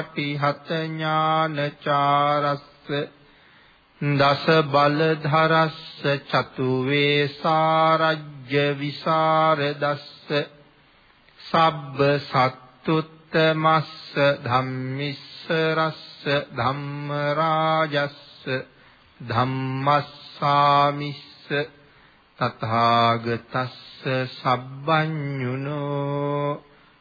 අප්පටිහත ඥානචාරස්ස දස බලධරස්ස චතු වේසාරජ්‍ය විසරදස්ස සබ්බ සත්තුත්තමස්ස ධම්මිස්සරස්ස ධම්මරාජස්ස ධම්මස්සාමිස්ස තථාගතස්ස සබ්බඤුනෝ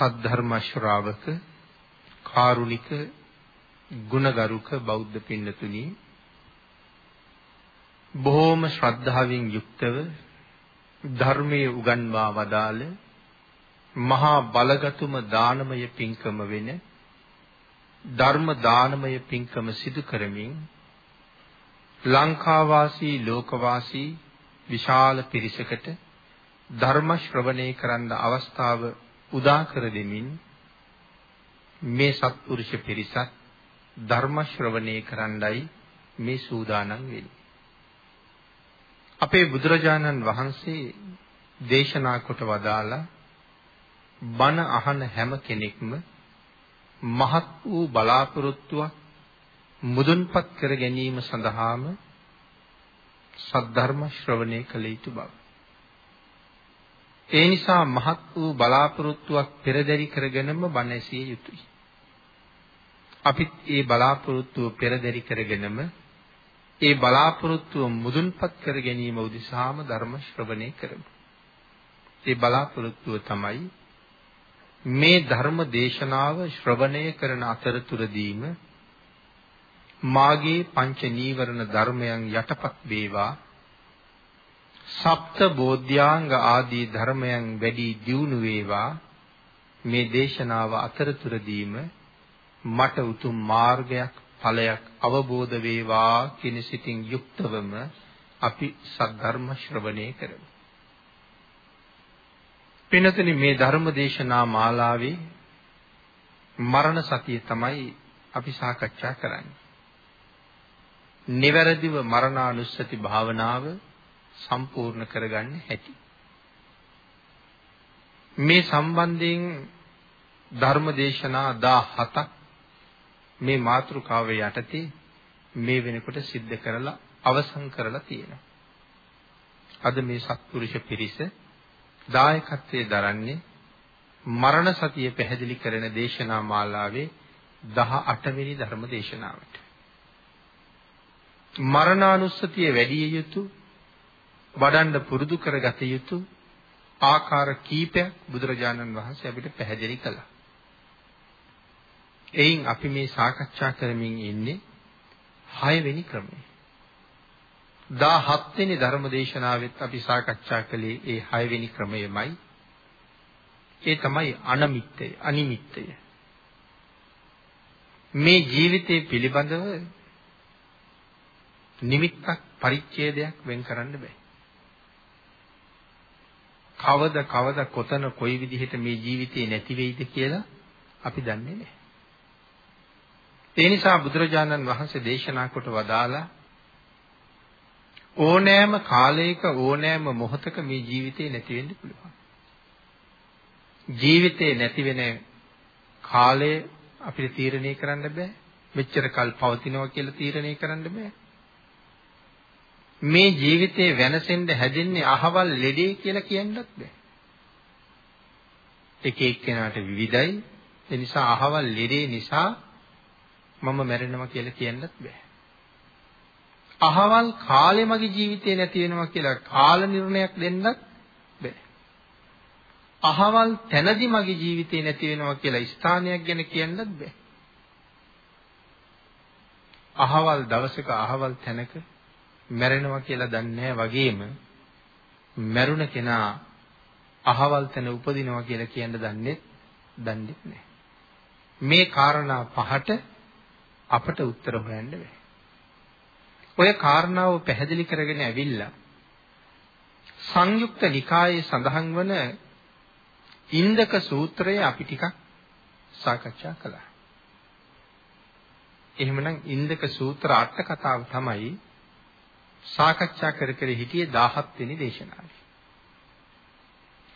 සද්ධර්ම ශ්‍රාවක කාරුණික ගුණගරුක බෞද්ධ පින්නතුනි බොහෝම ශ්‍රද්ධාවෙන් යුක්තව ධර්මයේ උගන්වා වදාළ මහා බලගතුම දානමය පින්කම වෙන ධර්ම දානමය පින්කම සිදු කරමින් ලංකාවාසී ලෝකවාසී විශාල පිරිසකට ධර්ම ශ්‍රවණය කරන්න අවස්ථාව උදා කර දෙමින් මේ සත්පුරුෂ පිරිසත් ධර්ම ශ්‍රවණය කරන්නයි මේ සූදානම් වෙන්නේ. අපේ බුදුරජාණන් වහන්සේ දේශනා කොට වදාලා බණ අහන හැම කෙනෙක්ම මහත් වූ බලාපොරොත්තුවක් මුදුන්පත් කර ගැනීම සඳහාම සද්ධර්ම ශ්‍රවණය කළ යුතු බව. ඒ නිසා මහත් වූ බලාපොරොත්තුවක් පෙරදරි කරගෙනම බණ ඇසිය යුතුයි. අපිත් ඒ බලාපොරොත්තුව පෙරදරි කරගෙනම ඒ බලාපොරොත්තුව මුදුන්පත් කර ගැනීම උදෙසාම ධර්ම ශ්‍රවණය කරමු. ඒ බලාපොරොත්තුව තමයි මේ ධර්ම දේශනාව ශ්‍රවණය කරන අතරතුරදීම මාගේ පංච නීවරණ ධර්මයන් යටපත් වේවා සප්ත බෝධ්‍යාංග ආදී ධර්මයන් වැඩි දියුණු වේවා මේ දේශනාව අතරතුරදීම මට උතුම් මාර්ගයක් ඵලයක් අවබෝධ වේවා කියන සිතින් යුක්තවම අපි සද්ධර්ම ශ්‍රවණය කරමු. පිනතුනි මේ ධර්ම දේශනා මාලාවේ මරණ සතිය තමයි අපි සාකච්ඡා කරන්නේ. නිවැරදිව මරණානුස්සති භාවනාව සම්පූර්ණ කරගන්න හැටි. මේ සම්බන්ධයෙන් ධර්ම දේශනා 17ක් මේ මාතෘකාව යටතේ මේ වෙනකොට සිද්ධ කරලා අවසන් කරලා තියෙනවා. අද මේ සත්පුරුෂ පිරිස දායකත්වයේ දරන්නේ මරණ සතිය පැහැදිලි කරන දේශනා මාලාවේ 18 වෙනි ධර්ම දේශනාවට. මරණානුස්සතිය වැඩි යුතු වඩන්න පුරුදු කරගත යුතු ආකාර කීපයක් බුදුරජාණන් වහන්සේ අපිට පැහැදිලි කළා. එයින් අපි මේ සාකච්ඡා කරමින් ඉන්නේ 6 වෙනි ක්‍රමය. 17 වෙනි ධර්ම දේශනාවෙත් අපි සාකච්ඡා කළේ ඒ 6 වෙනි ක්‍රමයමයි. ඒ තමයි අනමිත්තය, අනිමිත්තය. මේ ජීවිතයේ පිළිබඳව නිමිත්තක් පරිච්ඡේදයක් වෙන් කරන්න බෑ. කවද කවද කොතන කොයි විදිහට මේ ජීවිතේ නැති වෙයිද කියලා අපි දන්නේ නැහැ. ඒ නිසා බුදුරජාණන් වහන්සේ දේශනා කොට වදාලා ඕනෑම කාලයක ඕනෑම මොහොතක මේ ජීවිතේ නැති වෙන්න පුළුවන්. ජීවිතේ නැති වෙන කාලය අපිට තීරණය කරන්න බෑ. මෙච්චර කල් පවතිනවා කියලා තීරණය කරන්න බෑ. මේ ජීවිතේ වෙනසෙන්න හැදෙන්නේ අහවල් ලෙඩේ කියලා කියන්නත් බෑ. එක එක්කෙනාට විවිධයි. ඒ නිසා අහවල් ලෙඩේ නිසා මම මැරෙනවා කියලා කියන්නත් බෑ. අහවල් කාලේ මගේ ජීවිතේ නැති වෙනවා කියලා කාල නිර්ණයක් දෙන්නත් බෑ. අහවල් තැනදි මගේ ජීවිතේ නැති වෙනවා කියලා ස්ථානයක් ගැන කියන්නත් බෑ. අහවල් දවසක අහවල් තැනක මැරෙනවා කියලා දන්නේ වගේම මැරුණ කෙනා අහවල් තැන උපදිනවා කියලා කියන්න දන්නේ දන්නේ නැහැ. මේ කාරණා පහට අපට උත්තර හොයන්න බෑ. ඔය කාරණාව පැහැදිලි කරගෙන ඇවිල්ලා සංයුක්ත නිකායේ සඳහන් වන ඉන්දක සූත්‍රය අපි ටිකක් සාකච්ඡා කළා. එහෙමනම් ඉන්දක සූත්‍ර අට කතාව තමයි සාකච්ඡා කර කර හිටියේ 17 වෙනි දේශනාවේ.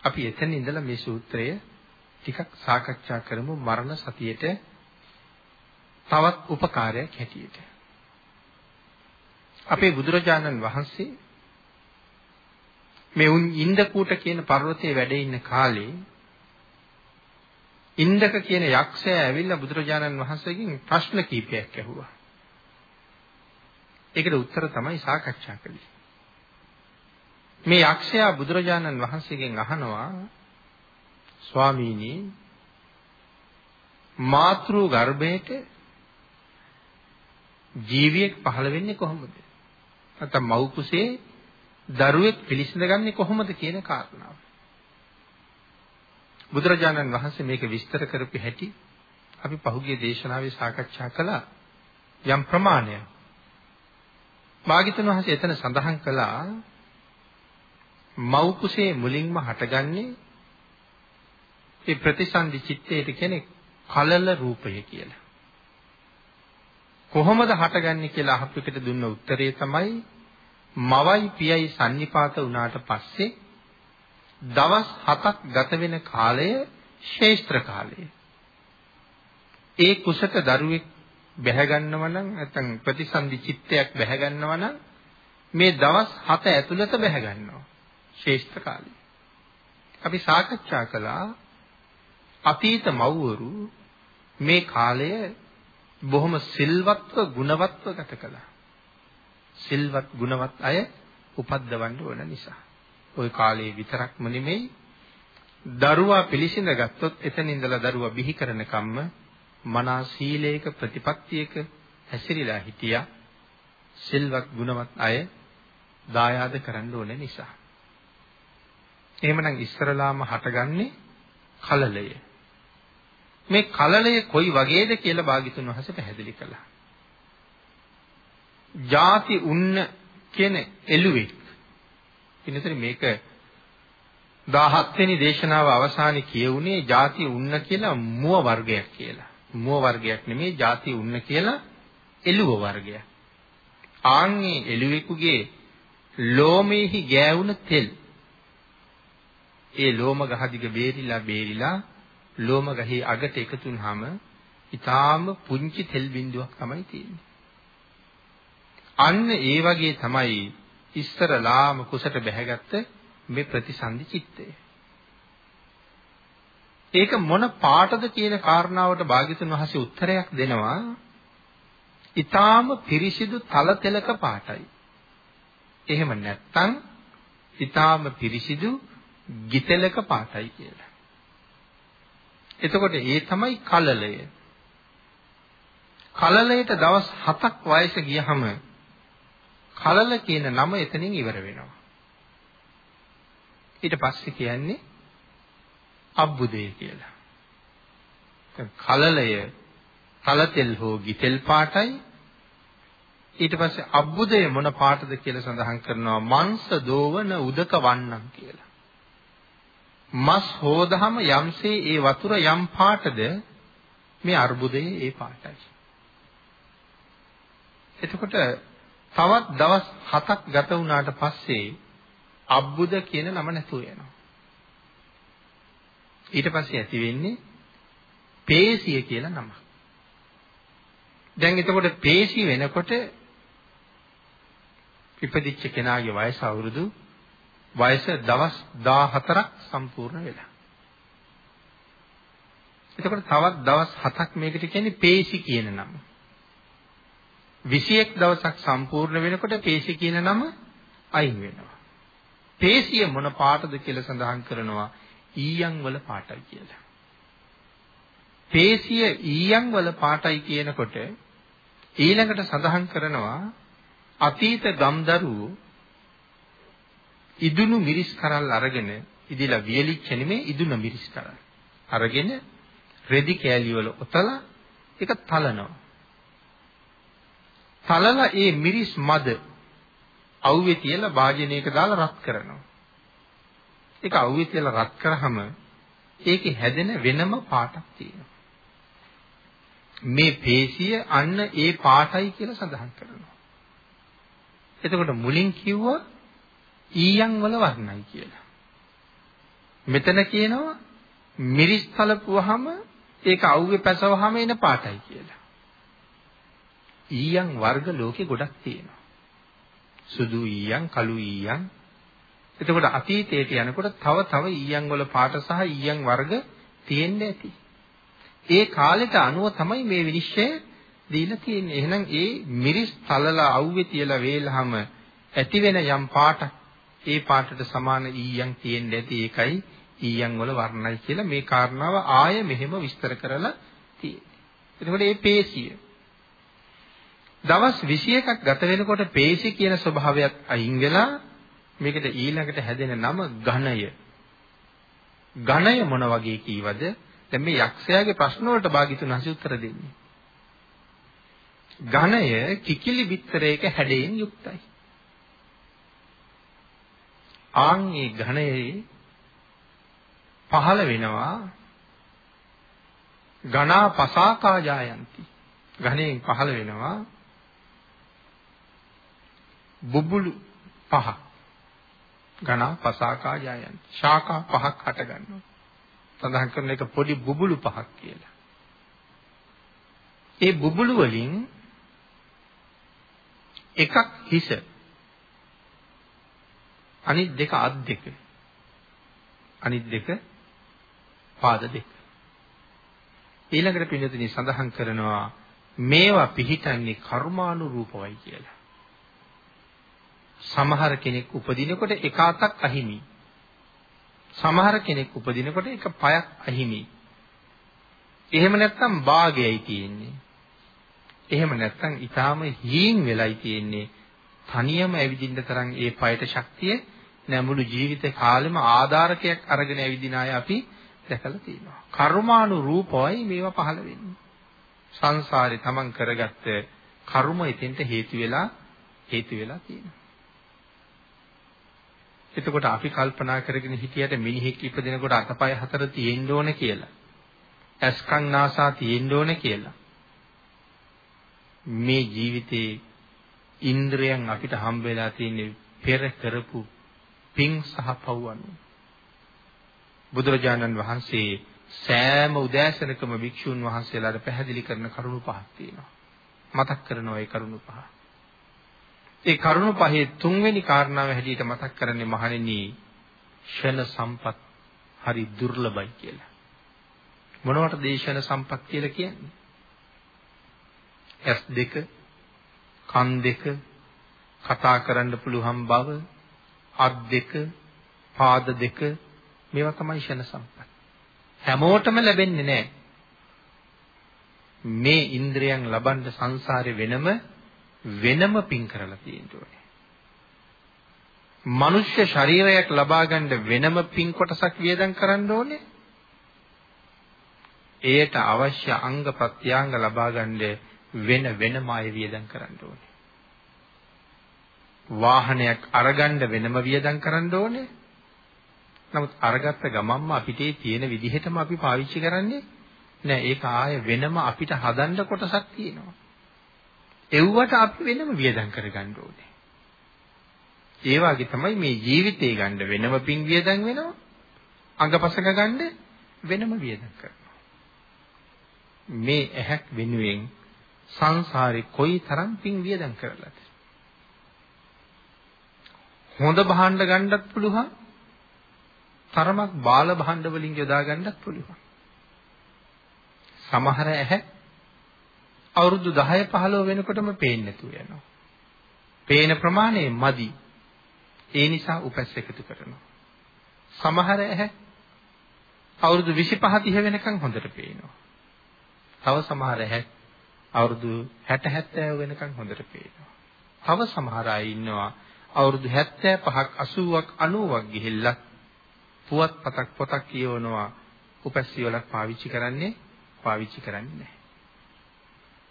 අපි එතන ඉඳලා මේ සූත්‍රය ටිකක් සාකච්ඡා කරමු මරණ සතියේට තවත් උපකාරයක් හැටියට. අපේ බුදුරජාණන් වහන්සේ මේ උන් ඉන්දකූට කියන පර්වතයේ වැඩ ඉන්න කාලේ ඉන්දක කියන යක්ෂයා ඇවිල්ලා බුදුරජාණන් වහන්සේගෙන් ප්‍රශ්න කීපයක් ඇහුවා. ඒකට උත්තර තමයි සාකච්ඡා කළේ. මේ යක්ෂයා බුදුරජාණන් වහන්සේගෙන් අහනවා ස්වාමීනි මාතෘ ගර්භයට ජීවියෙක් පහළ වෙන්නේ කොහොමද? නැත්නම් මව් කුසේ දරුවෙක් පිළිසිඳගන්නේ කොහොමද කියන කාරණාව. බුදුරජාණන් වහන්සේ මේක විස්තර කරපු හැටි අපි පහුගිය දේශනාවේ සාකච්ඡා කළා යම් ප්‍රමාණයක්. භාග්‍යතුන් වහන්සේ එතන සඳහන් කළා මව් කුසේ මුලින්ම හටගන්නේ ඒ ප්‍රතිසන්දි චිත්තයට කියන්නේ කලල රූපය කියලා. කොහොමද හටගන්නේ කියලා අහපු එකට දුන්න උත්තරේ තමයි මවයි පියයි sannipata වුණාට පස්සේ දවස් 7ක් ගත වෙන කාලය ශේෂ්ත්‍ර කාලය. ඒ කුසට දරුවෙක් බැහැ ගන්නව නම් නැත්නම් ප්‍රතිසන්දි චිත්තයක් බැහැ ගන්නව නම් මේ දවස් 7 ඇතුළත බැහැ ගන්නවා. ශේෂ්ත්‍ර කාලය. අපි සාකච්ඡා කළා අතීත මව්වරු මේ කාලය බොහොම සිල්වත්ව ගුණවත්ව ගත කළා. සිල්වත් ගුණවත් අය උපද්දවන්න ඕන නිසා. ওই කාලේ විතරක්ම නෙමෙයි දරුවා පිළිසිඳ ගත්තොත් එතන ඉඳලා දරුවා බිහි කරන කම්ම මනා සීලයක ප්‍රතිපත්තියක හැසිරීලා හිටියා. සිල්වත් ගුණවත් අය දායාද කරන්න ඕන නිසා. එහෙමනම් ඉස්සරලාම හටගන්නේ කලලය. මේ කලලය කොයි වගේද කියලා භාග්‍යතුන් වහන්සේ පැහැදිලි කළා. ಜಾති උන්න කියන එළුවෙක්. ඉන්නතරි මේක 17 වෙනි දේශනාව අවසානයේ කියුනේ ಜಾති උන්න කියලා මුව වර්ගයක් කියලා. මුව වර්ගයක් නෙමෙයි ಜಾති උන්න කියලා එළුව වර්ගයක්. ආන්ගේ එළුවෙකුගේ ලෝමෙහි ගෑවුන තෙල් ඒ ලෝම ගහ දිග බේරිලා බේරිලා ලෝම ගහේ අගට එකතු වුනහම ඊටාම පුංචි තෙල් බිඳුවක් තමයි තියෙන්නේ. අන්න ඒ වගේ තමයි ඉස්සරලාම කුසට බැහැගත්ත මේ ප්‍රතිසන්දි චිත්තය. ඒක මොන පාටද කියන කාරණාවට භාග්‍යතුන් වහන්සේ උත්තරයක් දෙනවා. ඊටාම පිරිසිදු තල තෙලක පාටයි. එහෙම නැත්නම් ඊටාම පිරිසිදු ගිතෙලක පාටයි කියලා. එතකොට ඒ තමයි කලලය. කලලයට දවස් 7ක් වයස ගියහම කලල කියන නම එතනින් ඉවර වෙනවා. ඊට පස්සේ කියන්නේ අබ්බුදේ කියලා. කලලය කලතෙල් හෝ ගිතෙල් පාටයි ඊට පස්සේ අබ්බුදය මොන පාටද කියලා සඳහන් කරනවා මංශ දෝවන උදක වන්නම් කියලා. මස් හෝදහම යම්සේ ඒ වතුර යම් පාටද මේ අර්බුදයේ ඒ පාටයි. එතකොට තවත් දවස් 7ක් ගත වුණාට පස්සේ අබ්බුද කියන නම නැතුව යනවා. ඊට පස්සේ ඇති වෙන්නේ පේසිය කියලා නම. දැන් එතකොට පේසි වෙනකොට ඉපදිච්ච කෙනාගේ වයස අවුරුදු වයස දවස් 14ක් සම්පූර්ණ වෙලා. එතකොට තවත් දවස් 7ක් මේකට කියන්නේ පේසි කියන නම. 21 දවසක් සම්පූර්ණ වෙනකොට පේසි කියන නම අයින් වෙනවා. පේසිය මොන පාටද කියලා සඳහන් කරනවා ඊයන් වල පාටයි කියලා. පේසිය ඊයන් වල පාටයි කියනකොට ඊළඟට සඳහන් කරනවා අතීත ගම්දරුවෝ ඉදුණු මිරිස් කරල් අරගෙන ඉදිලා වියලිච්ච නෙමේ ඉදුණ මිරිස් කරල්. අරගෙන රෙදි කෑලි වල ඔතලා ඒක තලනවා. තලලා ඒ මිරිස් මද අවුවේ තියලා වාජනයක දාලා රත් කරනවා. ඒක අවුවේ තියලා රත් කරාම ඒකේ හැදෙන වෙනම පාටක් තියෙනවා මේ පේශිය අන්න ඒ පාටයි කියලා සඳහන් කරනවා. එතකොට මුලින් කිව්වා ඊයන් වල වර්ණයි කියලා. මෙතන කියනවා මිරිස් තලපුවාම ඒක අවුවේ පැසවහම එන පාටයි කියලා. ඊයන් වර්ග ලෝකේ ගොඩක් තියෙනවා. සුදු ඊයන්, කළු ඊයන්. එතකොට අතීතයට යනකොට තව තව ඊයන් වල පාට සහ ඊයන් වර්ග තියෙන්න ඇති. ඒ කාලෙට අනුව තමයි මේ විනිශ්චය දීලා තියෙන්නේ. එහෙනම් ඒ මිරිස් තලලා අවුවේ තියලා වේලහම ඇති වෙන යම් පාටක් ඒ පාටට සමාන ඊයන් තියෙන්න ඇති. ඒකයි ඊයන් වල වර්ණයි කියලා මේ කාරණාව ආය මෙහෙම විස්තර කරලා තියෙන්නේ. එතකොට මේ පේශිය දවස් 21ක් ගත වෙනකොට පේශි කියන ස්වභාවයත් අයින් වෙලා මේකට ඊළඟට හැදෙන නම ඝණය. ඝණය මොන වගේ කීවද? දැන් මේ යක්ෂයාගේ ප්‍රශ්න වලට භාගිතුන් හසු උත්තර දෙන්නේ. ඝණය කිකිලි බිත්තරයක හැඩයෙන් යුක්තයි. ආන් මේ ඝණයේ පහළ වෙනවා ඝනා පසාකා ජායන්ති. ඝණයෙන් පහළ වෙනවා බුබුලු පහ. ඝනා පසාකා ජායන්ති. ශාඛා පහක් හට ගන්නවා. සඳහන් කරන එක පොඩි බුබුලු පහක් කියලා. ඒ බුබුලු වලින් එකක් හිස අනිත් දෙක අත් දෙක අනිත් දෙක පාද දෙක ඊළඟට පින්නතුනි සඳහන් කරනවා මේවා පිහිටන්නේ කර්මානුරූපවයි කියලා සමහර කෙනෙක් උපදිනකොට එක අතක් අහිමි සමහර කෙනෙක් උපදිනකොට එක පයක් අහිමි. එහෙම නැත්නම් භාගයයි තියෙන්නේ. එහෙම නැත්නම් ඊටාම හීන් වෙලයි තියෙන්නේ. තනියම ඇවිදින්න තරම් ඒ පයට ශක්තිය නැමුළු ජීවිත කාලෙම ආධාරකයක් අරගෙන ඇවිදින අය අපි දැකලා තියෙනවා. කර්මානු රූපවයි මේවා පහළ වෙන්නේ. සංසාරේ තමන් කරගත්ත කර්ම එතෙන්ට හේතු වෙලා හේතු වෙලා තියෙනවා. එතකොට අපි කල්පනා කරගෙන හිටියට මිනිහෙක් ඉපදෙනකොට අතපය හතර තියෙන්න ඕන කියලා. ඇස්කන් නාසා තියෙන්න ඕන කියලා. මේ ජීවිතේ ඉන්ද්‍රයන් අපිට හම්බ වෙලා තියෙන්නේ පෙර කරපු පින් සහ පව් අනුව. බුදුරජාණන් වහන්සේ සෑම උදෑසනකම භික්ෂුන් වහන්සේලාට පැහැදිලි කරන කරුණු පහක් තියෙනවා. මතක් කරනවා ඒ කරුණු පහ. ඒ කරුණු පහේ තුන්වෙනි කාරණාව හැටියට මතක් කරන්නේ මහණෙනි ෂණ සම්පත් හරි දුර්ලභයි කියලා. මොනවටද මේ ෂණ සම්පත් කියලා කියන්නේ? ඇස් දෙක, කන් දෙක, කතා කරන්න පුළුවන් බව, අත් දෙක, පාද දෙක මේවා තමයි ෂණ සම්පත්. හැමෝටම ලැබෙන්නේ නැහැ. මේ ඉන්ද්‍රයන් ලබන්න සංසාරේ වෙනම වෙනම පින් කරලා තියෙන්න ඕනේ. මනුෂ්‍ය ශරීරයක් ලබා ගන්න වෙනම පින් කොටසක් වියදම් කරන්න ඕනේ. එයට අවශ්‍ය අංග ප්‍රත්‍යංග ලබා ගන්න වෙන වෙනම අය වියදම් කරන්න ඕනේ. වාහනයක් අරගන්න වෙනම වියදම් කරන්න ඕනේ. නමුත් අරගත්ත ගමන්ම අපිට තියෙන විදිහටම අපි පාවිච්චි කරන්නේ නෑ ඒක ආය වෙනම අපිට හදන්න කොටසක් තියෙනවා. එව්වට අපි වෙනම වියදම් කරගන්න ඕනේ. ඒ වගේ තමයි මේ ජීවිතේ ගන්න වෙනම පින් වියදම් වෙනවා. අඟපසක ගන්න වෙනම වියදම් කරනවා. මේ ඇහක් වෙනුවෙන් සංසාරේ කොයි තරම් පින් වියදම් කරලාද? හොඳ භාණ්ඩ ගන්නත් පුළුවන්. තරමක් බාල භාණ්ඩ වලින් යොදා ගන්නත් පුළුවන්. සමහර ඇහැ අවුරුදු 10 15 වෙනකොටම පේන්නේ නැතුව යනවා. පේන ප්‍රමාණය මදි. ඒ නිසා උපැස් එකතු කරනවා. සමහර ඇහැ අවුරුදු 25 30 වෙනකන් හොඳට පේනවා. තව සමහර ඇහැ අවුරුදු 60 70 වෙනකන් හොඳට පේනවා. තව සමහර අය ඉන්නවා අවුරුදු 75ක් 80ක් 90ක් ගිහිල්ලා පුවත් පතක් පොතක් කියවනවා උපැස්සියලක් පාවිච්චි කරන්නේ පාවිච්චි කරන්නේ නැහැ.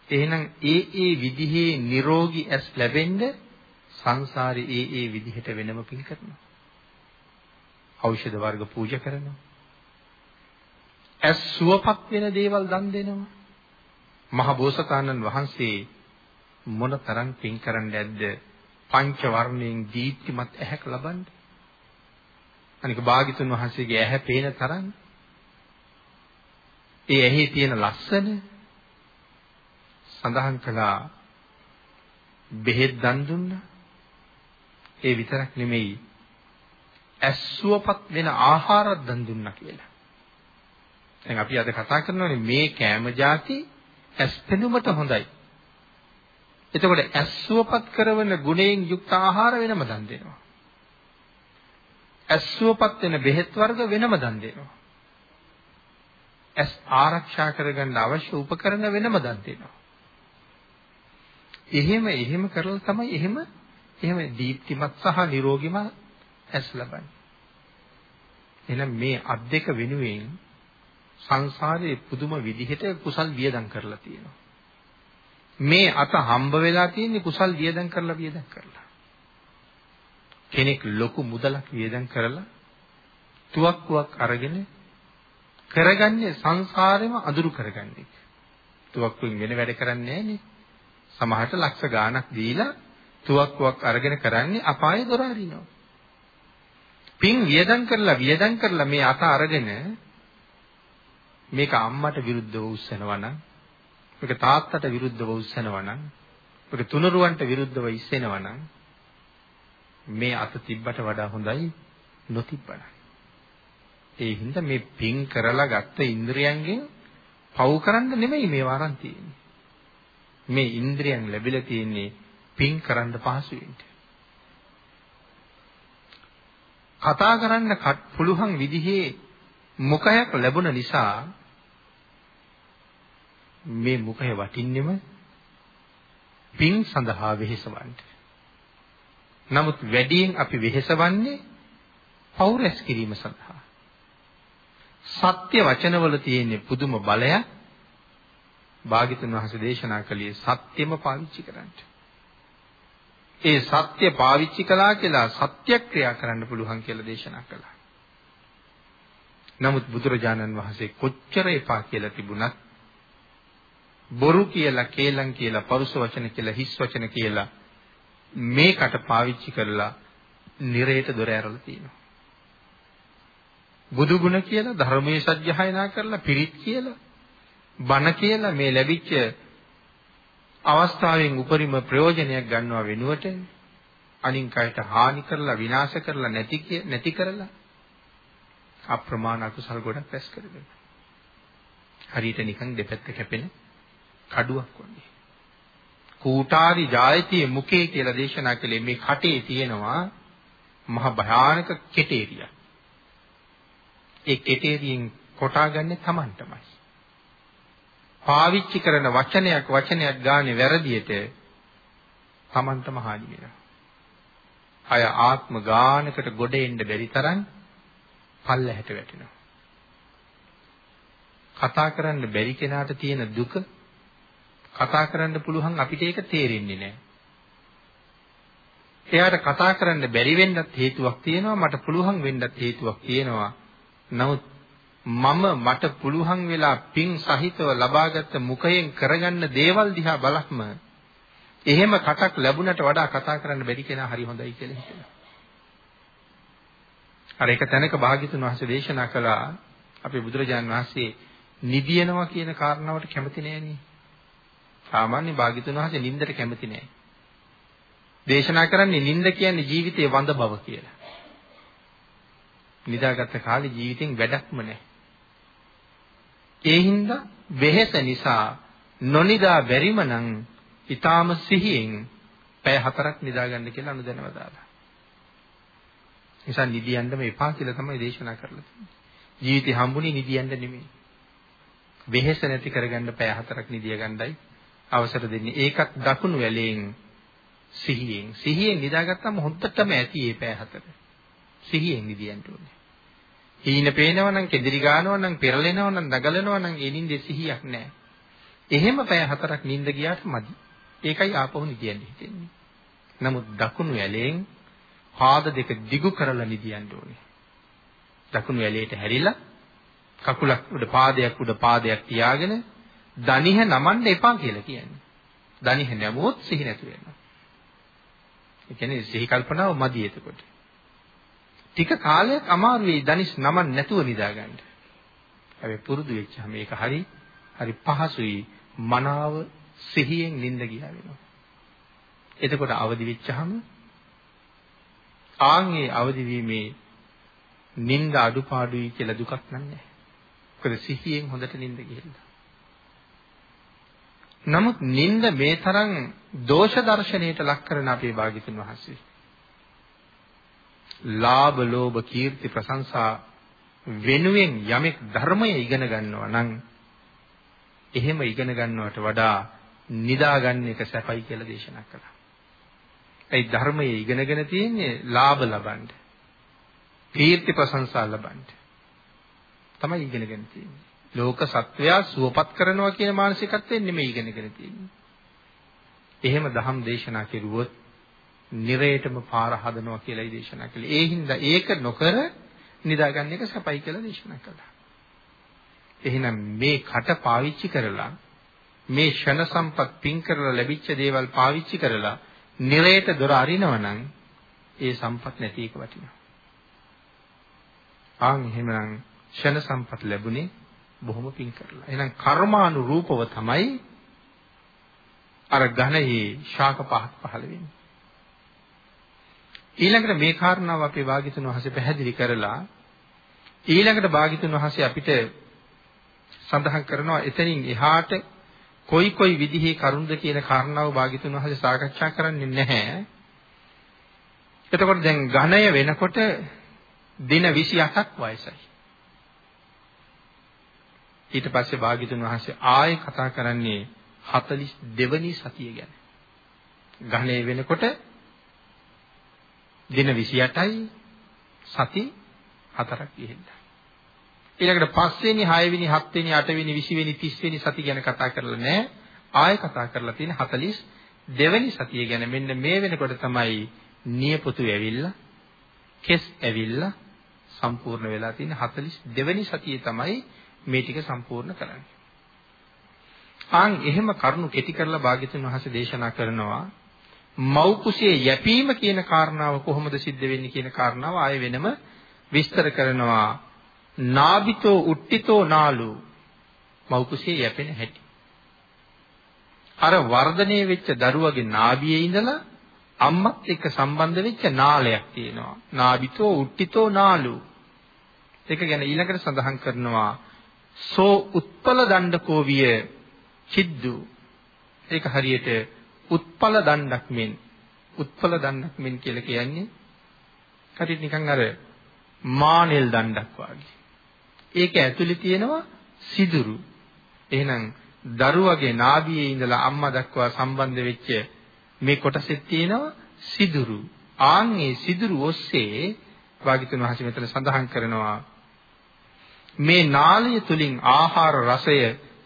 එහෙනම් ඒ ඒ විදිහේ නිරෝගී ඇස් ලැබෙන්න සංසාරේ ඒ ඒ විදිහට වෙනම පින් කරනවා. ඖෂධ වර්ග පූජා කරනවා. ඇස් සුවපත් වෙන දේවල් දන් දෙනවා. මහ බෝසතාණන් වහන්සේ මොන තරම් පින් කරන්න ඇද්ද පංච වර්ණයෙන් දීප්තිමත් ඇහැක් ලබන්නේ. අනික භාග්‍යතුන් වහන්සේගේ ඇහැ පේන තරම් ඒ ඇහි තියෙන ලස්සන සඳහන් කළා බෙහෙත් දන් දුන්නා. ඒ විතරක් නෙමෙයි ඇස්සුවපත් වෙන ආහාරත් දන් දුන්නා කියලා. දැන් අපි අද කතා කරනවානේ මේ කෑම જાති ඇස් පෙනුමට හොඳයි. එතකොට ඇස්සුවපත් කරන ගුණයෙන් යුක්ත ආහාර වෙනම දන් දෙනවා. ඇස්සුවපත් වෙන බෙහෙත් වර්ග වෙනම දන් දෙනවා. ඇස් ආරක්ෂා කරගන්න අවශ්‍ය උපකරණ වෙනම දන් දෙනවා. එහෙම එහෙම කරලා තමයි එහෙම එහෙම දීප්තිමත් සහ නිරෝගීමත් ඇස් ලබන්නේ. එහෙනම් මේ අත් දෙක වෙනුවෙන් සංසාරේ පුදුම විදිහට කුසල් වියදම් කරලා තියෙනවා. මේ අත හම්බ වෙලා තියෙන්නේ කුසල් වියදම් කරලා වියදම් කරලා. කෙනෙක් ලොකු මුදලක් වියදම් කරලා තුවක්කුවක් අරගෙන කරගන්නේ සංසාරෙම අඳුරු කරගන්නේ. තුවක්කුවෙන් වෙන වැඩ කරන්නේ නැහනේ. සමහරට ලක්ෂ ගාණක් දීලා තුවක්කුවක් අරගෙන කරන්නේ අපායේ දොර අරිනවා. පින් වියදම් කරලා වියදම් කරලා මේ අත අරගෙන මේක අම්මට විරුද්ධව උස්සනවා නම් මේක තාත්තට විරුද්ධව උස්සනවා නම් මේක තුනුරුවන්ට විරුද්ධව ඉස්සෙනවා නම් මේ අත තිබ්බට වඩා හොඳයි නොතිබ්බනම්. ඒ හින්දා මේ පින් කරලා ගත්ත ඉන්ද්‍රියයන්ගෙන් පව් කරන්න නෙමෙයි මේ වරන් තියෙන්නේ. මේ ඉන්ද්‍රියන් ලැබිලා තියෙන්නේ පින් කරන්න පහසු වෙන්න. කතා කරන්න පුළුවන් විදිහේ මුඛයක් ලැබුණ නිසා මේ මුඛය වටින්නෙම පින් සඳහා වෙහෙසවන්න. නමුත් වැඩියෙන් අපි වෙහෙසවන්නේ පෞරස් කිරීම සඳහා. සත්‍ය වචනවල තියෙන පුදුම බලයක් භාග්‍යතුන් වහන්සේ දේශනා කළේ සත්‍යෙම පාවිච්චි කරන්න. ඒ සත්‍ය පාවිච්චි කළා කියලා සත්‍යක්‍රියා කරන්න පුළුවන් කියලා දේශනා කළා. නමුත් බුදුරජාණන් වහන්සේ කොච්චර එපා කියලා තිබුණත් බොරු කියලා, කේලම් කියලා, පරුස වචන කියලා, හිස් වචන කියලා මේකට පාවිච්චි කරලා නිරේට දොර ඇරලා තියෙනවා. බුදු ගුණ කියලා ධර්මයේ සත්‍යයනා කරලා පිරිත් කියලා බණ කියලා මේ ලැබිච්ච අවස්ථාවෙන් උපරිම ප්‍රයෝජනයක් ගන්නවා වෙනුවට අනින් කයට හානි කරලා විනාශ කරලා නැති නැති කරලා අප්‍රමාණ අකුසල් ගොඩක් රැස් කරගෙන. හරියට නිකන් දෙපැත්ත කැපෙන කඩුවක් වගේ. කූටාරි ජායති මුකේ කියලා දේශනා කළේ මේ කටේ තියෙනවා මහ භයානක කෙටේරියක්. ඒ කෙටේරියෙන් කොටාගන්නේ Tamanටමයි පාවිච්චි කරන වචනයක් වචනයක් ගානේ වැරදියට Tamanටම හානි වෙනවා. අය ආත්ම ගානකට ගොඩ එන්න බැරි තරම් පල්ලහැට වැටෙනවා. කතා කරන්න බැරි කෙනාට තියෙන දුක කතා කරන්න පුළුවන් අපිට ඒක තේරෙන්නේ නැහැ. එයාට කතා කරන්න බැරි වෙන්නත් හේතුවක් තියෙනවා මට පුළුවන් වෙන්නත් හේතුවක් තියෙනවා. නමුත් මම මට පුළුවන් වෙලා පින් සහිතව ලබාගත් මුඛයෙන් කරගන්න දේවල් දිහා බලක්ම එහෙම කටක් ලැබුණට වඩා කතා කරන්න බැරි කෙනා හරි හොඳයි කියලා හිතෙනවා. අර එක තැනක භාග්‍යතුන් වහන්සේ දේශනා කළා අපේ බුදුරජාන් වහන්සේ නිදියනවා කියන කාරණාවට කැමති නෑනේ. සාමාන්‍ය භාග්‍යතුන් වහන්සේ නින්දට කැමති නෑ. දේශනා කරන්නේ නින්ද කියන්නේ ජීවිතයේ වඳ බව කියලා. නිදාගත්ත කාලේ ජීවිතෙන් වැඩක්ම නැහැ. ඒ හින්දා වෙහෙස නිසා නොනිදා බැරිම නම් ඊටාම සිහියෙන් පැය හතරක් නිදාගන්න කියලා අනුදැනව දාලා. නිසා නිදියන්නම එපා කියලා තමයි දේශනා කරලා තියෙන්නේ. ජීවිතේ හම්බුනේ නිදියන්න නෙමෙයි. වෙහෙස නැති කරගන්න පැය හතරක් නිදිය ගන්නයි අවසර දෙන්නේ. ඒකත් දකුණු වැලෙන් සිහියෙන්. සිහියෙන් නිදාගත්තම හොද්දටම ඇති මේ පැය හතර. සිහියෙන් නිදියන්න ඕනේ. හීන පේනවා නම්, කෙදිරි ගන්නවා නම්, පෙරලෙනවා නම්, දගලනවා නම් ඒ නිින්දේ සිහියක් නැහැ. එහෙම පැය හතරක් නිින්ද ගියාට මදි. ඒකයි ආපහු නිදියන්න හිතෙන්නේ. නමුත් දකුණු ඇලෙන් පාද දෙක දිගු කරලා නිදියන්න ඕනේ. දකුණු ඇලේට හැරිලා කකුලක් උඩ පාදයක් උඩ පාදයක් තියාගෙන දනිහ නමන්න එපා කියලා කියන්නේ. දනිහ නැමුවොත් සිහි නැතු වෙනවා. ඒ කියන්නේ සිහි කල්පනාව මදි එතකොට. ටික කාලයක් අමාරු වෙයි දනිස් නමන් නැතුව නිදාගන්න. හැබැයි පුරුදු වෙච්චාම මේක හරි හරි පහසුයි මනාව සිහියෙන් නිින්ද ගියා වෙනවා. එතකොට අවදි වෙච්චාම ආන්ගේ අවදි වීමේ නිින්ද අඩුපාඩුයි කියලා දුකක් නැහැ. මොකද සිහියෙන් හොඳට නිින්ද ගිහිල්ලා. නමුත් නිින්ද මේ තරම් දෝෂ දර්ශනයට ලක් කරන අපේ භාග්‍යතුන් වහන්සේ ලාභ ලෝභ කීර්ති ප්‍රශංසා වෙනුවෙන් යමෙක් ධර්මය ඉගෙන ගන්නවා නම් එහෙම ඉගෙන ගන්නවට වඩා නිදාගන්න එක සැපයි කියලා දේශනා කළා. ඒ ධර්මයේ ඉගෙනගෙන තියෙන්නේ ලාභ ලබන්න. කීර්ති ප්‍රශංසා ලබන්න. තමයි ඉගෙනගෙන තියෙන්නේ. ලෝක සත්වයා සුවපත් කරනවා කියන මානසිකත්වයෙන් නෙමෙයි ඉගෙනගෙන තියෙන්නේ. එහෙම දහම් දේශනා කෙරුවොත් නිරේටම පාර හදනවා කියලායි දේශනා කළේ. ඒ හින්දා ඒක නොකර නිදාගන්න එක සපයි කියලා දේශනා කළා. එහෙනම් මේ කට පාවිච්චි කරලා මේ ෂණ සම්පත් පින් කරලා ලැබිච්ච දේවල් පාවිච්චි කරලා නිරේට දොර අරිනවනම් ඒ සම්පත් නැති එක වටිනවා. ආන් එහෙමනම් ෂණ සම්පත් ලැබුණේ බොහොම පින් කරලා. එහෙනම් කර්මානුරූපව තමයි අර ඝනයේ ශාක පහක් පහළ වෙන්නේ. ඊළඟට මේ කාරණාව අපේ වාග්යතුන් වහන්සේ පැහැදිලි කරලා ඊළඟට වාග්යතුන් වහන්සේ අපිට සඳහන් කරනවා එතනින් එහාට කොයි කොයි විදිහේ කරුණද කියන කාරණාව වාග්යතුන් වහන්සේ සාකච්ඡා කරන්නේ නැහැ. එතකොට දැන් ඝණය වෙනකොට දින 28ක් වයසයි. ඊට පස්සේ වාග්යතුන් වහන්සේ ආයෙ කතා කරන්නේ 42 වෙනි සතිය ගැන. ඝණය වෙනකොට දින 28යි සති 4ක් ගිහිල්ලා. ඊළඟට 5 වෙනි 6 වෙනි 7 වෙනි 8 වෙනි 20 වෙනි 30 වෙනි සති ගැන කතා කරලා නැහැ. ආයෙ කතා කරලා තියෙන 42 වෙනි සතිය ගැන මෙන්න මේ වෙනකොට තමයි නියපොතු ඇවිල්ලා කෙස් ඇවිල්ලා සම්පූර්ණ වෙලා තියෙන 42 වෙනි සතියේ තමයි මේ ටික සම්පූර්ණ කරන්නේ. ආන් එහෙම කරුණු කෙටි කරලා භාග්‍යතුන් වහන්සේ දේශනා කරනවා මව් කුසේ යැපීම කියන කාරණාව කොහොමද සිද්ධ වෙන්නේ කියන කාරණාව ආයෙ වෙනම විස්තර කරනවා. නාබිතෝ උට්ටිතෝ නාලු. මව් කුසේ යැපෙන හැටි. අර වර්ධනය වෙච්ච දරුවගේ නාභියේ ඉඳලා අම්මත් එක්ක සම්බන්ධ වෙච්ච නාලයක් තියෙනවා. නාබිතෝ උට්ටිතෝ නාලු. ඒක ගැන ඊළඟට සඳහන් කරනවා. සෝ උත්පල දණ්ඩකෝ විය. චිද්දු ඒක හරියට උත්පල දණ්ඩක් මෙන් උත්පල දණ්ඩක් මෙන් කියලා කියන්නේ හරියට නිකන් අර මානෙල් දණ්ඩක් වගේ. ඒක ඇතුලේ තියෙනවා සිදුරු. එහෙනම් දරුවගේ නාභියේ ඉඳලා අම්මා දක්වා සම්බන්ධ වෙච්ච මේ කොටසෙත් තියෙනවා සිදුරු. ආන්ගේ සිදුරු ඔස්සේ වාගිතුන් වහන්සේ මෙතන සඳහන් කරනවා මේ නාලය තුලින් ආහාර රසය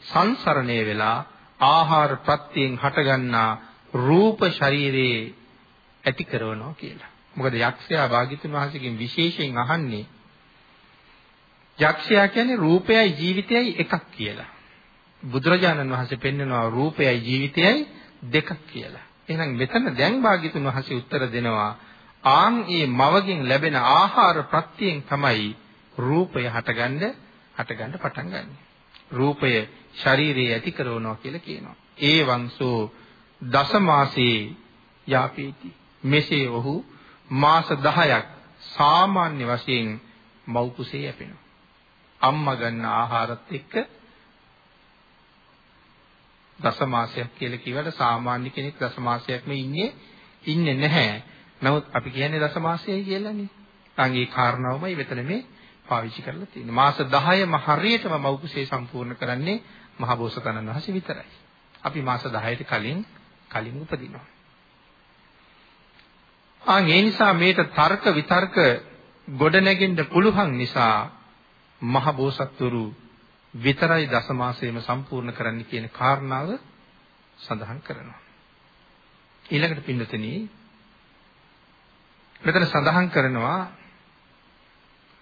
සංසරණය වෙලා ආහාර ප්‍රත්‍යයෙන් හටගන්නා රූප ශරීරයේ ඇති කරනවා කියලා. මොකද යක්ෂයා භාග්‍යතුන් වහන්සේගෙන් විශේෂයෙන් අහන්නේ යක්ෂයා කියන්නේ රූපයයි ජීවිතයයි එකක් කියලා. බුදුරජාණන් වහන්සේ පෙන්වනවා රූපයයි ජීවිතයයි දෙකක් කියලා. එහෙනම් මෙතන දැන් භාග්‍යතුන් වහන්සේ උත්තර දෙනවා ආන් ඒ මවගෙන් ලැබෙන ආහාර ප්‍රත්‍යයෙන් තමයි රූපය හටගන්න හටගන්න පටන් ගන්න. රූපය ශරීරයේ ඇති කරනවා කියලා කියනවා. ඒ වංශෝ දසමාසේ යාපේති. මෙසේ ඔහු මාස 10ක් සාමාන්‍ය වශයෙන් මව් කුසේ යැපෙනවා. අම්මා ගන්න ආහාරත් එක්ක දසමාසයක් කියලා කිව්වට සාමාන්‍ය කෙනෙක් දසමාසයක්ම ඉන්නේ ඉන්නේ නැහැ. නමුත් අපි කියන්නේ දසමාසයයි කියලානේ. අංගේ කාරණාවමයි මෙතන මේ පාවිච්චි කරලා තියෙන්නේ. මාස 10ම හරියටම මව්කුසේ සම්පූර්ණ කරන්නේ මහබෝසතාණන් වහන්සේ විතරයි. අපි මාස 10ට කලින් කලින් උපදිනවා. ආ ඒ නිසා මේට තර්ක විතර්ක ගොඩනැගෙන්න පුළුවන් නිසා මහබෝසත්වරු විතරයි දසමාසයේම සම්පූර්ණ කරන්න කියන කාරණාව සඳහන් කරනවා. ඊළඟට පින්නතනි මෙතන සඳහන් කරනවා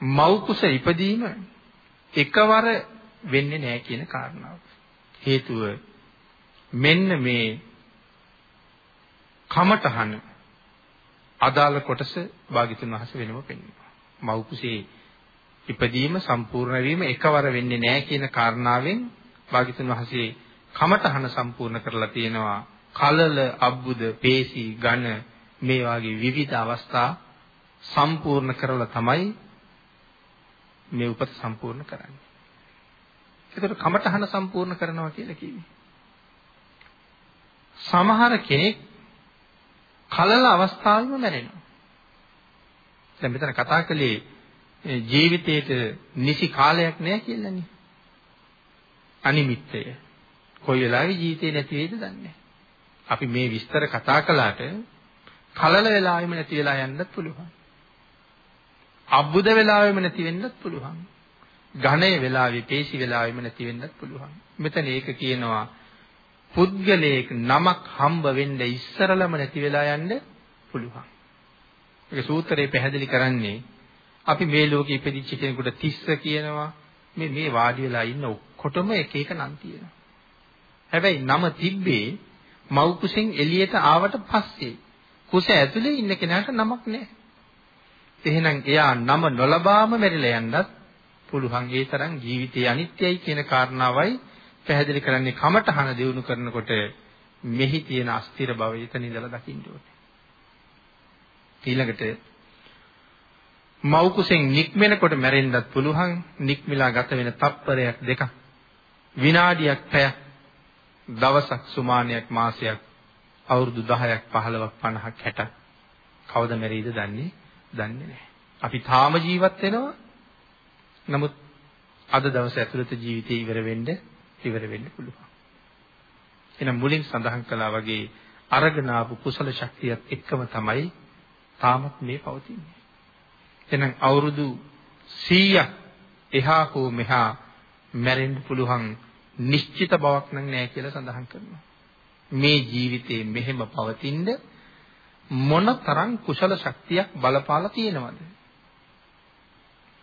මව් කුස ඉපදීම එකවර වෙන්නේ නැහැ කියන කාරණාව. හේතුව මෙන්න මේ කමඨහන අදාළ කොටස භාග්‍යතුන් වහන්සේ වෙනම පෙන්වනවා. මව් කුසේ ඉපදීම සම්පූර්ණ වීම එකවර වෙන්නේ නැහැ කියන කාරණාවෙන් භාග්‍යතුන් වහන්සේ කමඨහන සම්පූර්ණ කරලා තියෙනවා. කලල, අබ්බුද, පේසි, ඝන මේ වගේ විවිධ අවස්ථා සම්පූර්ණ කරලා තමයි මේ උපත සම්පූර්ණ කරන්නේ. ඒකට කමඨහන සම්පූර්ණ කරනවා කියලා කිව්වේ. සමහර කෙනෙක් කලල අවස්ථාවෙම මැරෙනවා. දැන් මෙතන කතා කළේ ජීවිතේට නිසි කාලයක් නැහැ කියලානේ. අනිමිත්තය. කොයි වෙලාවෙ ජීවිතේ නැති වෙයිද දන්නේ අපි මේ විස්තර කතා කළාට කලල වෙලාවෙම නැති වෙලා යන්නත් පුළුවන්. අබ්බුද වෙලාවෙම නැති වෙන්නත් පුළුවන්. ඝණය වෙලාවේ, පේශි වෙලාවෙම නැති වෙන්නත් පුළුවන්. මෙතන ඒක කියනවා පුද්ගලයෙක් නමක් හම්බ වෙන්න ඉස්සරලම නැති වෙලා යන්න පුළුවන්. ඒක සූත්‍රයේ පැහැදිලි කරන්නේ අපි මේ ලෝකෙ ඉපදිච්ච කෙනෙකුට තිස්ස කියනවා. මේ මේ වාඩි වෙලා ඉන්න ඔක්කොටම එක එක නම් තියෙනවා. හැබැයි නම තිබ්බේ මව් කුසෙන් එළියට ආවට පස්සේ. කුස ඇතුලේ ඉන්න කෙනාට නමක් නැහැ. එහෙනම් එයා නම නොලබාම මැරිලා යන්නත් පුළුවන්. ඒ තරම් ජීවිතය අනිත්‍යයි කියන කාරණාවයි පැහැදිලි කරන්නේ කමඨහන දිනු කරනකොට මෙහි තියෙන අස්තිර බව එතන ඉඳලා දකින්න ඕනේ. ඊළඟට මව් කුසෙන් නික්මෙනකොට මැරෙන්නත් පුළුවන් නික්මිලා ගත වෙන තප්පරයක් දෙකක් විනාඩියක් පැයක් දවසක් සුමානයක් මාසයක් අවුරුදු 10ක් 15ක් 50ක් 60ක් කවද මැරෙයිද දන්නේ දන්නේ නැහැ. අපි තාම ජීවත් වෙනවා. නමුත් අද දවසේ ඇතුළත ජීවිතේ ඉවර වෙන්න ඉවර වෙන්න පුළුවන්. එහෙනම් මුලින් සඳහන් කළා වගේ අරගෙන ආපු කුසල ශක්තියත් එක්කම තමයි තාමත් මේ පවතින්නේ. එහෙනම් අවුරුදු 100ක් එහා හෝ මෙහා මැරෙන්න පුළුවන් නිශ්චිත බවක් නම් නැහැ කියලා සඳහන් කරනවා. මේ ජීවිතේ මෙහෙම පවතිනද මොන තරම් කුසල ශක්තියක් බලපාලා තියෙනවද?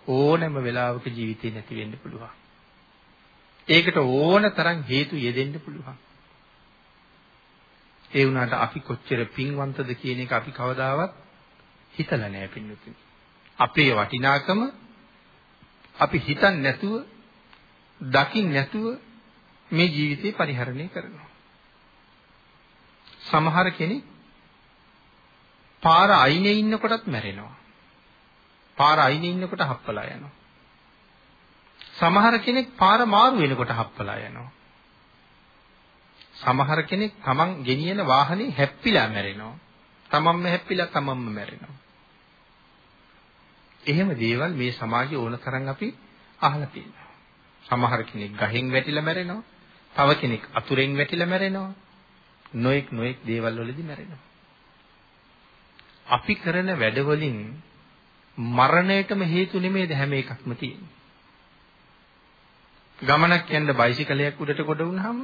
ඕනෑම වෙලාවක ජීවිතේ නැති වෙන්න පුළුවන්. ඒකට ඕන තරම් හේතු යෙදෙන්න පුළුවන්. ඒ වුණාට අපි කොච්චර පින්වන්තද කියන එක අපි කවදාවත් හිතලා නැහැ පින්වතුනි. අපේ වටිනාකම අපි හිතන්නේ නැතුව දකින්න නැතුව මේ ජීවිතේ පරිහරණය කරනවා. සමහර කෙනෙක් පාර අයිනේ ඉන්නකොටත් මැරෙනවා. පාර අයිනේ ඉන්නකොට හප්පලා යනවා. සමහර කෙනෙක් පාර මාරු වෙනකොට හප්පලා යනවා. සමහර කෙනෙක් තමන් ගෙනියන වාහනේ හැප්පිලා මැරෙනවා. තමන්ම හැප්පිලා තමන්ම මැරෙනවා. එහෙම දේවල් මේ සමාජයේ ඕන තරම් අපි අහලා තියෙනවා. සමහර කෙනෙක් ගහෙන් වැටිලා මැරෙනවා. තව කෙනෙක් අතුරෙන් වැටිලා මැරෙනවා. නොඑක් නොඑක් දේවල් වලදී මැරෙනවා. අපි කරන වැඩවලින් මරණයටම හේතු නෙමෙයිද හැම එකක්ම තියෙන්නේ. ගමනක් යන්න බයිසිකලයක් උඩට ගොඩ වුණාම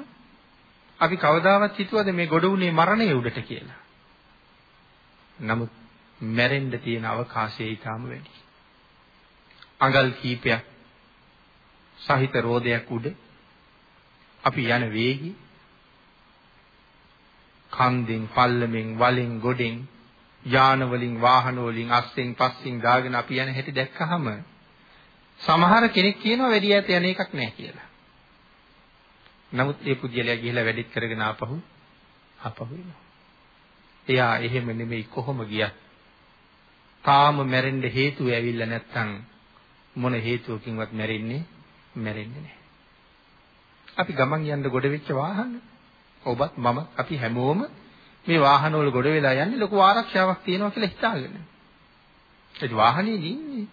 අපි කවදාවත් හිතුවද මේ ගොඩ වුණේ මරණය උඩට කියලා. නමුත් මැරෙන්න තියෙන අවකාශය ඊටාම වැඩි. අඟල් කීපයක් සහිත රෝදයක් උඩ අපි යන වේගي කන්දෙන් පල්ලමෙන් වලෙන් ගොඩෙන් යාන වලින් වාහන වලින් අස්සෙන් පස්සෙන් දාගෙන අපි යන හැටි දැක්කහම සමහර කෙනෙක් කියනවා වැඩි ඈත යන එකක් නෑ කියලා. නමුත් ඒ පුද්ගලයා ගිහිලා වැඩිත් කරගෙන ආපහු ආපහු එනවා. එයා එහෙම නෙමෙයි කොහොම ගියත් තාම මැරෙන්න හේතුව ඇවිල්ලා නැත්තම් මොන හේතුවකින්වත් මැරෙන්නේ මැරෙන්නේ නැහැ. අපි ගමන් යන්න ගොඩ වෙච්ච වාහන ඔබත් මම අපි හැමෝම මේ වාහනවල ගොඩ වෙලා යන්නේ ලොකු ආරක්ෂාවක් තියෙනවා කියලා හිතාගෙන. ඒ වාහනේ ඉන්නේ.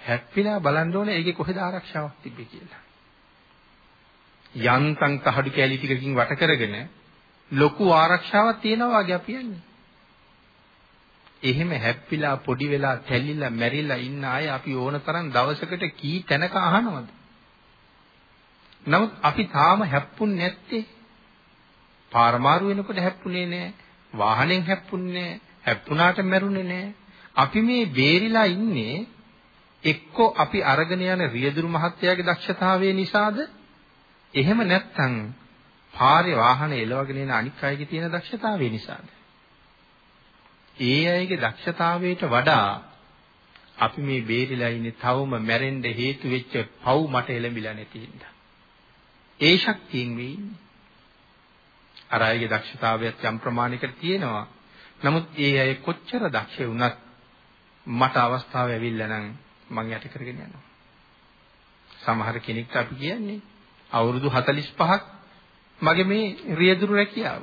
හැප්පිලා බලන්න ඕනේ ඒකේ කොහෙද ආරක්ෂාවක් තිබ්බේ කියලා. යන්තම් තහඩු කැලි ටිකකින් වට කරගෙන ලොකු ආරක්ෂාවක් තියෙනවා වගේ අපි යන්නේ. එහෙම හැප්පිලා පොඩි වෙලා තැලිලා මැරිලා ඉන්න අය අපි ඕන තරම් දවසකට කී තැනක අහනවද? නමුත් අපි තාම හැප්පුන්නේ නැත්තේ. පාරමාරු වෙනකොට හැප්පුණේ නැහැ. වාහනෙන් හැප්පුන්නේ නැහැ. හැප්පුණාට මැරුණේ නැහැ. අපි මේ බේරිලා ඉන්නේ එක්කෝ අපි අරගෙන යන රියදුරු මහත්තයාගේ දක්ෂතාවය නිසාද? එහෙම නැත්නම් පාරේ වාහන එලවගෙන යන අනික් අයගේ තියෙන දක්ෂතාවය නිසාද? ඒ අයගේ දක්ෂතාවයට වඩා අපි මේ බේරිලා ඉන්නේ තවම මැරෙන්න හේතු වෙච්ච පව් මට එළඹිලා නැති හින්දා. ඒ ශක්තියෙන් මේ ඉන්නේ. අර අයගේ දක්ෂතාවයත් යම් ප්‍රමාණයකට තියෙනවා. නමුත් ඒ අය කොච්චර දක්ෂ වුණත් මට අවස්ථාව ඇවිල්ලා නම් මං යට කරගෙන යනවා. සමහර කෙනෙක්ට අපි කියන්නේ අවුරුදු 45ක් මගේ මේ රියදුරු රැකියාව.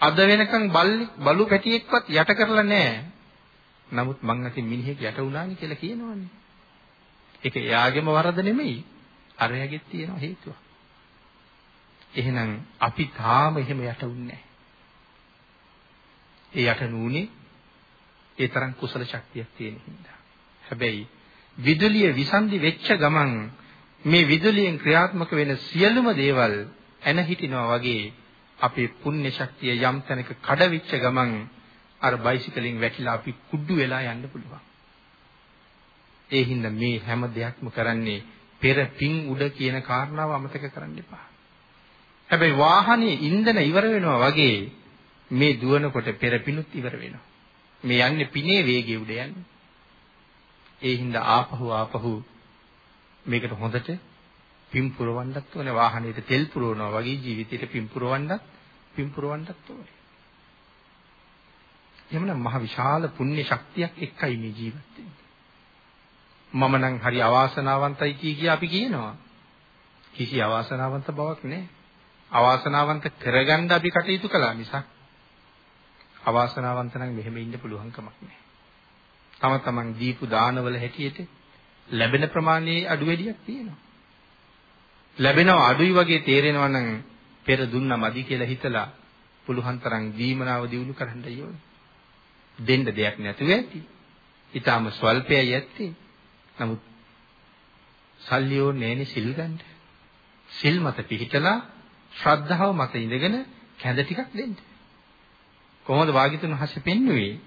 අද වෙනකන් බලු පැටියෙක්වත් යට කරලා නැහැ. නමුත් මං අතින් මිනිහෙක් යට වුණානි කියලා කියනවනේ. ඒක එයාගේම වරද නෙමෙයි. අරයාගෙත් තියෙන හේතුව. එහෙනම් අපි තාම එහෙම යට වුන්නේ ඒ යට නුනේ ඒ තරම් කුසල ශක්තියක් තියෙන හින්දා. හැබැයි විදුලිය විසන්දි වෙච්ච ගමන් මේ විදුලියෙන් ක්‍රියාත්මක වෙන සියලුම දේවල් එන හිටිනවා වගේ අපේ පුණ්‍ය ශක්තිය යම් තැනක කඩවිච්ච ගමන් අර බයිසිකලෙන් වැටිලා අපි කුඩු වෙලා යන්න පුළුවන්. ඒ හින්දා මේ හැම දෙයක්ම කරන්නේ පෙර පිං උඩ කියන කාරණාව අමතක කරන්න එපා. හැබැයි වාහනේ ඉන්ධන ඉවර වෙනවා වගේ මේ දුවනකොට පෙර පිණුත් ඉවර වෙනවා. මේ යන්නේ පිනේ වේගය උඩ යන්නේ. ඒ හින්දා ආපහු ආපහු මේකට හොඳට පින් පුරවන්නත් ඕනේ වාහනේට තෙල් පුරවනවා වගේ ජීවිතේට පින් පුරවන්නත් පින් පුරවන්නත් ඕනේ. එhmenan මහ විශාල පුණ්‍ය ශක්තියක් එක්කයි මේ ජීවත් වෙන්නේ. මම නම් හරි අවාසනාවන්තයි කිය කිය අපි කියනවා. කිසි අවාසනාවන්ත බවක් නැහැ. අවාසනාවන්ත කරගන්න අපි කටයුතු කළා මිසක් අවාසනාවන්ත නම් මෙහෙම ඉන්න පුළුවන් කමක් නැහැ. තම තමන් දීපු දානවල හැටියට ලැබෙන ප්‍රමාණයේ අඩු වැඩියක් තියෙනවා. ලැබෙනව අඩුයි වගේ තේරෙනවා නම් පෙර දුන්නා මදි කියලා හිතලා පුළුවන් තරම් දීමනාව දිනු කරන්න ඕනේ. දෙන්න දෙයක් නැතුව ඇති. ඊටාම ස්වල්පයයි ඇත්තේ. නමුත් සල්ලියෝ නෑනේ සිල් ගන්න. සිල් මත පිහිටලා ශ්‍රද්ධාව මත ඉඳගෙන කැඳ ටිකක් දෙන්න. කොහොමද වාගිතුන් හසේ පෙන්වුවේ?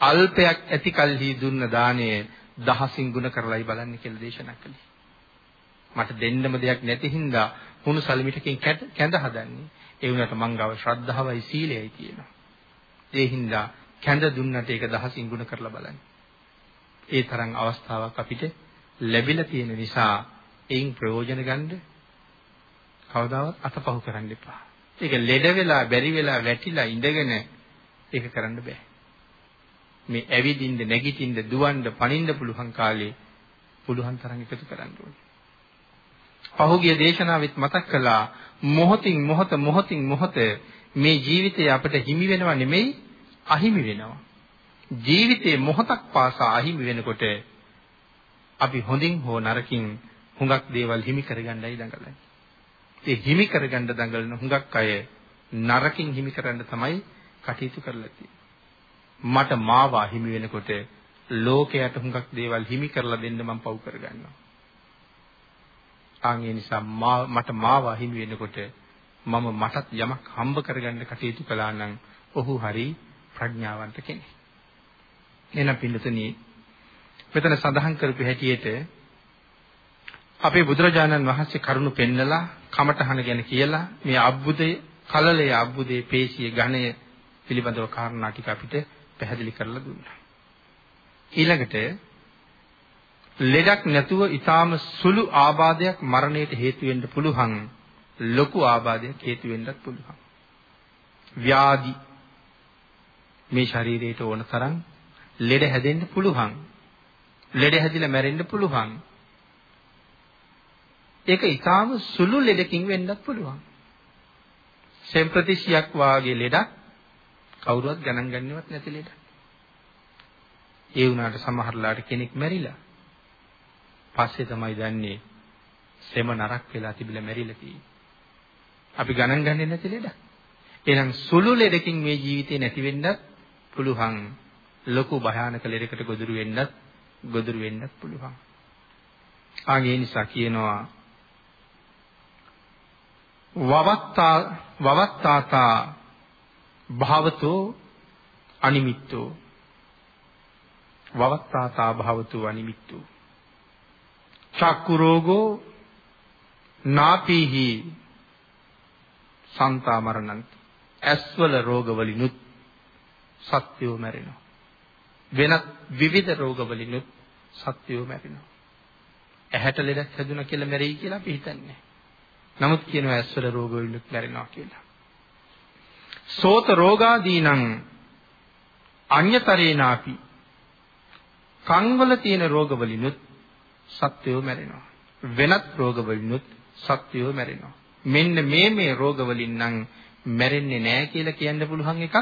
අල්පයක් ඇති කල්හි දුන්න දාණය දහසින් ගුණ කරලයි බලන්න කියලා දේශනා කළේ. මට දෙන්නම දෙයක් නැති හින්දා හුණු සල්මිටකින් කැඳ හදන්නේ. ඒ වුණාට මං ගාව ශ්‍රද්ධාවයි සීලයයි තියෙනවා. ඒ හින්දා කැඳ දුන්නට ඒක දහසින් ගුණ කරලා බලන්න. ඒ තරම් අවස්ථාවක් අපිට ලැබිලා තියෙන නිසා එයින් ප්‍රයෝජන ගන්න කවදාවත් අතපහු කරන්න එපා. ඒක ලෙඩ වෙලා බැරි වෙලා වැටිලා ඉඳගෙන ඒක කරන්න බෑ. මේ ඇවිදින්න නැගිටින්න දුවන්න පනින්න පුළුවන් කාලේ පුළුවන් තරම් එකතු කරන්න ඕනේ. පහුගිය දේශනාවෙත් මතක් කළා මොහොතින් මොහොත මොහොතින් මොහොත මේ ජීවිතය අපිට හිමි වෙනව නෙමෙයි අහිමි වෙනවා. ජීවිතේ මොහොතක් පාසා අහිමි වෙනකොට අපි හොඳින් හෝ නරකින් හුඟක් දේවල් හිමි කරගන්නයි දඟලන්නේ. ඒ හිමි කරගන්න දඟලන හුඟක් අය නරකින් හිමි කරන්න තමයි කටයුතු කරලා තියෙන්නේ. මට මාවා හිමි වෙනකොට ලෝකයට හුඟක් දේවල් හිමි කරලා දෙන්න මම පව් කරගන්නවා. ආන් ඒ නිසා මට මාවා හිමි වෙනකොට මම මටත් යමක් හම්බ කරගන්න කටයුතු කළා නම් ඔහු හරි ප්‍රඥාවන්ත කෙනෙක්. එහෙනම් පින්නතනි මෙතන සඳහන් කරපු හැටියට අපේ බුදුරජාණන් වහන්සේ කරුණු පෙන්නලා කමඨහන ගැන කියලා මේ අබ්බුදේ කලලයේ අබ්බුදේ පේශිය ඝණය පිළිබඳව කාරණා ටික අපිට පැහැදිලි කරලා දුන්නා. ඊළඟට ලෙඩක් නැතුව ඊටාම සුළු ආබාධයක් මරණයට හේතු වෙන්න පුළුවන් ලොකු ආබාධයක් හේතු වෙන්නත් පුළුවන්. ව්‍යාධි මේ ශරීරයට ඕන තරම් ලෙඩ හැදෙන්න පුළුවන්. ලෙඩ හැදිලා මැරෙන්න පුළුවන්. ඒක ඊටාම සුළු ලෙඩකින් වෙන්නත් පුළුවන්. සෙම්ප්‍රතිශියක් වාගේ ලෙඩක් කවුරුවත් ගණන් ගන්නවත් නැති ලෙඩක්. ඒ වුණාට සමහරලාට කෙනෙක් මැරිලා. පස්සේ තමයි දන්නේ සෙම නරක් වෙලා තිබිලා මැරිලා තියෙන්නේ. අපි ගණන් ගන්නේ නැති ලෙඩක්. එහෙනම් සුළු ලෙඩකින් මේ ජීවිතේ නැති වෙන්නත් පුළුවන්. ලොකු භයානක ලෙඩකට ගොදුරු වෙන්නත් ගොදුරු වෙන්නත් පුළුවන්. ආගේ නිසා කියනවා වවත්තා වවත්තාතා භාවතෝ අනිමිත්තෝ. වවත්තාතා භාවතෝ අනිමිත්තෝ. චක්කු රෝගෝ නාපීහි සන්තා මරණන්ති. ඇස්වල රෝගවලිනුත් සත්‍යෝ මැරෙනවා. වෙනත් විවිධ රෝගවලිනුත් සත්‍යෝ මැරෙනවා. ඇහැට ලෙඩක් හැදුනා කියලා මැරෙයි කියලා අපි හිතන්නේ. නමුත් කියනවා ඇස්වල රෝග වලින් මැරෙනවා කියලා. සෝත රෝගාදීනං අඤ්‍යතරේනාපි කන් වල තියෙන රෝග වලිනුත් සත්වයෝ මැරෙනවා. වෙනත් රෝග වලිනුත් සත්වයෝ මැරෙනවා. මෙන්න මේ මේ රෝග වලින් නම් මැරෙන්නේ නැහැ කියලා කියන්න පුළුවන් එකක්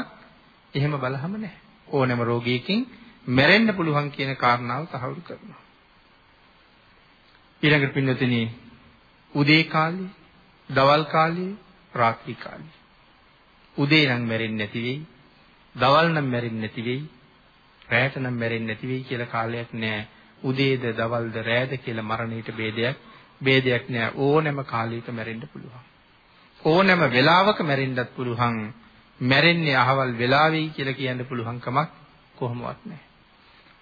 එහෙම බලහම නැහැ. ඕනෑම රෝගයකින් මැරෙන්න පුළුවන් කියන කාරණාව තහවුරු කරනවා. ඊළඟට පින්නතිනි උදේ කාලේ දවල් කාලේ රාත්‍රී කාලේ. උදේ නම් මැරෙන්නේ නැති වෙයි. දවල් නම් මැරෙන්නේ නැති වෙයි. රැයට නම් මැරෙන්නේ නැති වෙයි කියලා කාලයක් නෑ. උදේද දවල්ද රැයද කියලා මරණයට ભેදයක් ભેදයක් නෑ. ඕනෑම කාලයක මැරෙන්න පුළුවන්. ඕනෑම වෙලාවක මැරෙන්නත් පුළුවන්. මැරෙන්නේ අහවල් වෙලාවෙයි කියලා කියන්න පුළුවන් කමක් කොහොමවත් නෑ.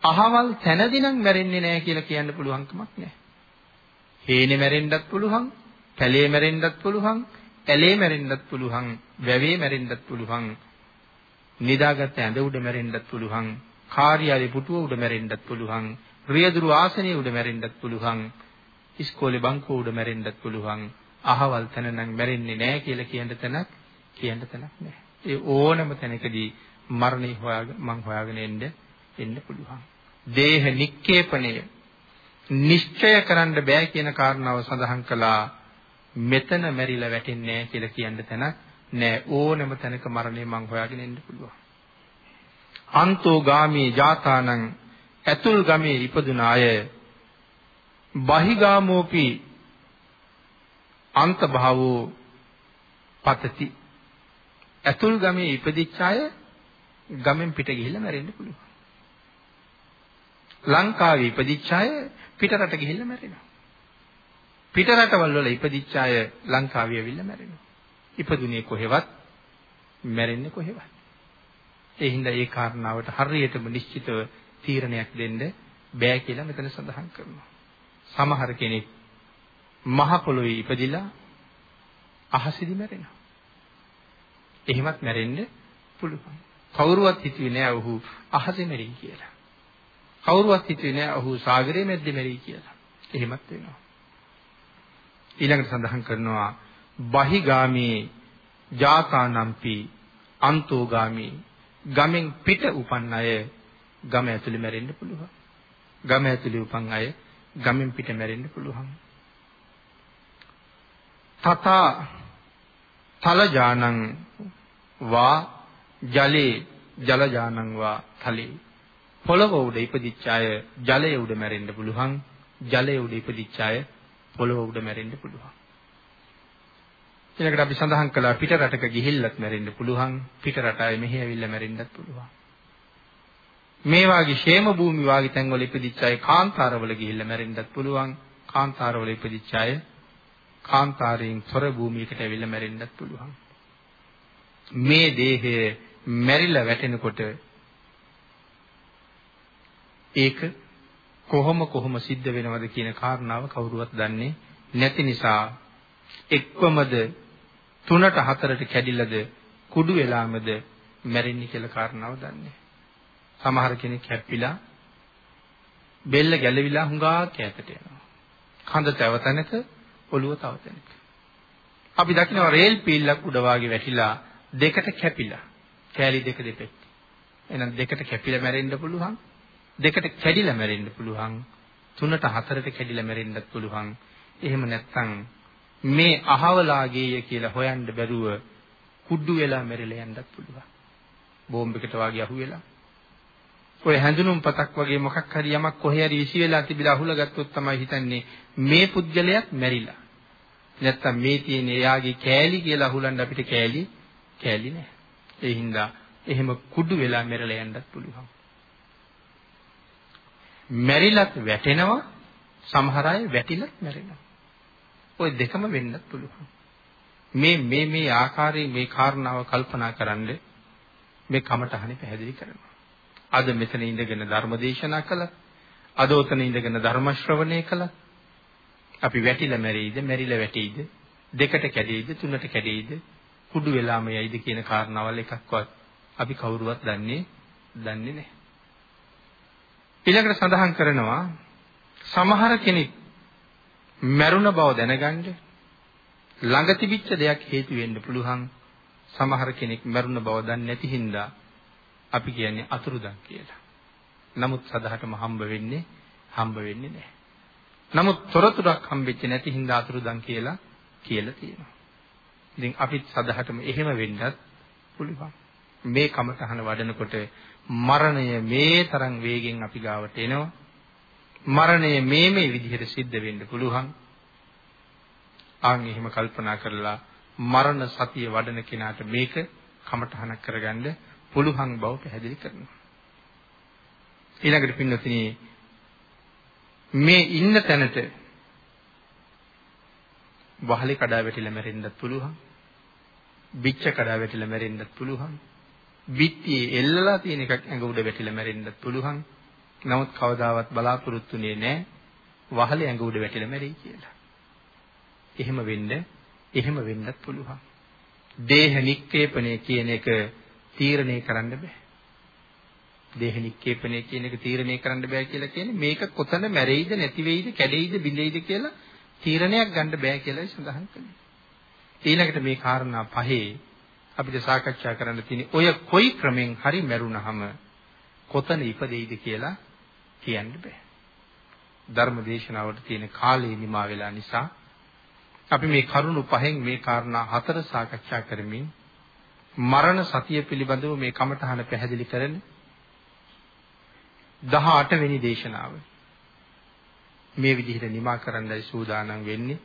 අහවල් තැනදී නම් මැරෙන්නේ නෑ කියලා කියන්න පුළුවන් කමක් නෑ. හේනේ මැරෙන්නත් පුළුවන් කැලේ මැරෙන්නත් පුළුවන්, ඇලේ මැරෙන්නත් පුළුවන්, වැවේ මැරෙන්නත් පුළුවන්, නිදාගත්ත ඇඳ උඩ මැරෙන්නත් පුළුවන්, කාර්යාලේ පුටුව උඩ මැරෙන්නත් පුළුවන්, රියදුරු ආසනයේ උඩ මැරෙන්නත් පුළුවන්, ඉස්කෝලේ බංකුව උඩ මැරෙන්නත් පුළුවන්. අහවල් තැන නම් මැරෙන්නේ නැහැ කියලා කියන තැනක් කියන්න තැනක් නැහැ. ඒ ඕනම තැනකදී මරණය හොයාගෙන මං හොයාගෙන එන්න එන්න පුළුවන්. දේහ නික්කේපණය නිශ්චය කරන්න බෑ කියන කාරණාව සඳහන් කළා මෙතන මැරිලා වැටෙන්නේ නැහැ කියලා කියන්න තැනක් නෑ ඕනම තැනක මරණය මං හොයාගෙන ඉන්න පුළුවන්. අන්තෝ ගාමී ජාතානං ඇතුල් ගමේ ඉපදුන අය බහිගාමෝපි අන්ත භාවෝ පතති ඇතුල් ගමේ ඉපදිච්ච අය ගමෙන් පිට ගිහිල්ලා මැරෙන්න පුළුවන්. ලංකාවේ ඉපදිච්ච අය පිටරට ගිහිල්ලා මැරෙනවා. පිට රටවල් වල ඉපදිච්ච අය ලංකාවේ ඇවිල්ලා මැරෙනවා. ඉපදුනේ කොහෙවත් මැරෙන්නේ කොහෙවත්. ඒ හින්දා ඒ කාරණාවට හරියටම නිශ්චිතව තීරණයක් දෙන්න බෑ කියලා මෙතන සඳහන් කරනවා. සමහර කෙනෙක් මහ පොළොවේ ඉපදිලා අහසෙදි මැරෙනවා. එහෙමත් මැරෙන්න පුළුවන්. කවුරුවත් හිතුවේ නෑ ඔහු අහසේ මැරෙයි කියලා. කවුරුවත් හිතුවේ නෑ ඔහු සාගරයේ මැද්දේ මැරෙයි කියලා. එහෙමත් වෙනවා. ඊළඟට සඳහන් කරනවා බහිගාමී ජාතානම්පි අන්තෝගාමී ගමෙන් පිට උපන් අය ගම ඇතුලේ මැරෙන්න පුළුවන්. ගම ඇතුලේ උපන් අය ගමෙන් පිට මැරෙන්න පුළුවන්. තථා තලජානං වා ජලේ ජලජානං වා තලේ පොළව උඩ ඉපදිච්ච අය ජලය උඩ මැරෙන්න පුළුවන්. ජලය උඩ ඉපදිච්ච අය පොළොව උඩ මැරෙන්න පුළුවන්. ඊළඟට අපි සඳහන් කළා පිට රටක ගිහිල්ලත් මැරෙන්න පුළුවන් පිට රට අය මෙහි ඇවිල්ලා මැරෙන්නත් පුළුවන්. මේ වාගේ ෂේම භූමි වාගේ තැන්වල ඉපදිච්ච අය කාන්තාරවල ගිහිල්ලා මැරෙන්නත් පුළුවන්. කාන්තාරවල ඉපදිච්ච අය කාන්තාරයෙන් තොර භූමියකට ඇවිල්ලා මැරෙන්නත් පුළුවන්. මේ දේහය මැරිලා වැටෙනකොට ඒක කොහොම කොහොම සිද්ධ වෙනවද කියන කාරණාව කවුරුවත් දන්නේ නැති නිසා එක්වමද තුනට හතරට කැඩිලාද කුඩු වෙලාමද මැරෙන්නේ කියලා කාරණාව දන්නේ. සමහර කෙනෙක් හැප්පිලා බෙල්ල ගැලවිලා හුඟා කැතට යනවා. කඳ තැව තැනක ඔළුව තව තැනක. අපි දකිනවා රේල් පීල්ලක් උඩ වාගේ වැටිලා දෙකට කැපිලා. කෑලි දෙක දෙපැත්තේ. එහෙනම් දෙකට කැපිලා මැරෙන්න පුළුවන්. දෙකට කැඩිලා මැරෙන්න පුළුවන්. තුනට හතරට කැඩිලා මැරෙන්නත් පුළුවන්. එහෙම නැත්නම් මේ අහවලාගේය කියලා හොයන්න බැරුව කුඩු වෙලා මැරිලා යන්නත් පුළුවන්. බෝම්බයකට වාගේ අහුවෙලා. ඔය හැඳුනුම් පතක් වගේ මොකක් හරි යමක් කොහේ හරි විසි වෙලා තිබිලා අහුලා ගත්තොත් තමයි හිතන්නේ මේ පුද්ගලයාත් මැරිලා. නැත්තම් මේ තියෙන එයාගේ කෑලි කියලා අහුලන්න අපිට කෑලි කෑලි නෑ. ඒ හින්දා එහෙම කුඩු වෙලා මැරලා යන්නත් පුළුවන්. මැරිලත් වැටෙනවා සමහර අය වැටිලත් මැරෙනවා. ওই දෙකම වෙන්නත් පුළුවන්. මේ මේ මේ ආකාරයේ මේ කාරණාව කල්පනා කරන්ඩ මේ කමටහනේ පැහැදිලි කරනවා. අද මෙතන ඉඳගෙන ධර්ම දේශනා කළා. අද උතන ඉඳගෙන ධර්ම ශ්‍රවණය කළා. අපි වැටිලා මැරෙයිද, මැරිලා වැටෙයිද, දෙකට කැඩෙයිද, තුනට කැඩෙයිද, කුඩු වෙලාම යයිද කියන කාරණාවල් එකක්වත් අපි කවුරුවත් දන්නේ දන්නේ නැහැ. ඊළඟට සඳහන් කරනවා සමහර කෙනෙක් මරුණ බව දැනගන්න ළඟ තිබිච්ච දෙයක් හේතු වෙන්න පුළුවන් සමහර කෙනෙක් මරුණ බව දන්නේ නැති හින්දා අපි කියන්නේ අතුරුදන් කියලා. නමුත් සදහටම හම්බ වෙන්නේ හම්බ වෙන්නේ නැහැ. නමුත් තොරතුරක් හම්බෙච්ච නැති හින්දා අතුරුදන් කියලා කියලා තියෙනවා. ඉතින් අපිත් සදහටම එහෙම වෙන්නත් පුළුවන්. මේ කමතහන වඩනකොට මරණය මේ තරම් වේගෙන් අපි ගාවට එනවා. මරණය මේ මේ විදිහට සිද්ධ වෙන්න පුළුවන්. ආන් එහෙම කල්පනා කරලා මරණ සතිය වඩන කෙනාට මේක කමටහනක් කරගන්න පුළුවන් බව පැහැදිලි කරනවා. ඊළඟට පින්නතුනි මේ ඉන්න තැනට වහලේ කඩා වැටිලා මැරෙන්නත් පුළුවන්. බිච්ච කඩා වැටිලා මැරෙන්නත් පුළුවන්. බිත්තියේ එල්ලලා තියෙන එකක් ඇඟ උඩ වැටිලා මැරෙන්නත් පුළුවන්. නමුත් කවදාවත් බලාපොරොත්තුනේ නැහැ වහලේ ඇඟ උඩ වැටිලා මැරෙයි කියලා. එහෙම වෙන්න එහෙම වෙන්නත් පුළුවන්. දේහ නික්කේපණය කියන එක තීරණය කරන්න බෑ. දේහ නික්කේපණය කියන එක තීරණය කරන්න බෑ කියලා කියන්නේ මේක කොතන මැරෙයිද නැති වෙයිද කැඩෙයිද බිඳෙයිද කියලා තීරණයක් ගන්න බෑ කියලායි සඳහන් කළේ. ඊළඟට මේ කාරණා පහේ අපිට සාකච්ඡා කරන්න තියෙන්නේ ඔය කොයි ක්‍රමෙන් හරි මැරුණහම කොතන ඉපදෙයිද කියලා කියන්න බෑ. ධර්ම දේශනාවට තියෙන කාලය නිමා වෙලා නිසා අපි මේ කරුණු පහෙන් මේ කාරණා හතර සාකච්ඡා කරමින් මරණ සතිය පිළිබඳව මේ කමඨහන පැහැදිලි කරන 18 වෙනි දේශනාව මේ විදිහට නිමා කරන්නයි සූදානම් වෙන්නේ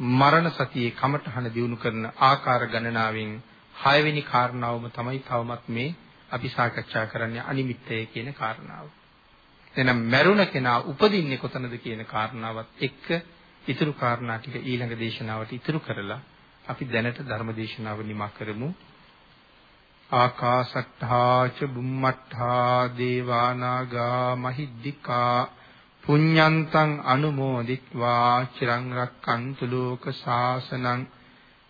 මරණ සතියේ කමඨහන දිනු කරන ආකාර ගණනාවෙන් හයවෙනි කාරණාවම තමයි තවමත් මේ අපි සාකච්ඡා කරන්නේ අනිමිත්තය කියන කාරණාව. එහෙනම් මරුණ කෙනා උපදින්නේ කොතනද කියන කාරණාවත් එක්ක ඉතුරු කාරණා ටික ඊළඟ දේශනාවට ඉතුරු කරලා අපි දැනට ධර්ම දේශනාව නිමා කරමු. ආකාසට්ඨා ච බුම්මට්ඨා දේවානාගා මහිද්దికා පුඤ්ඤන්තං අනුමෝදිත්වා චිරං රක්칸තු ලෝක ශාසනං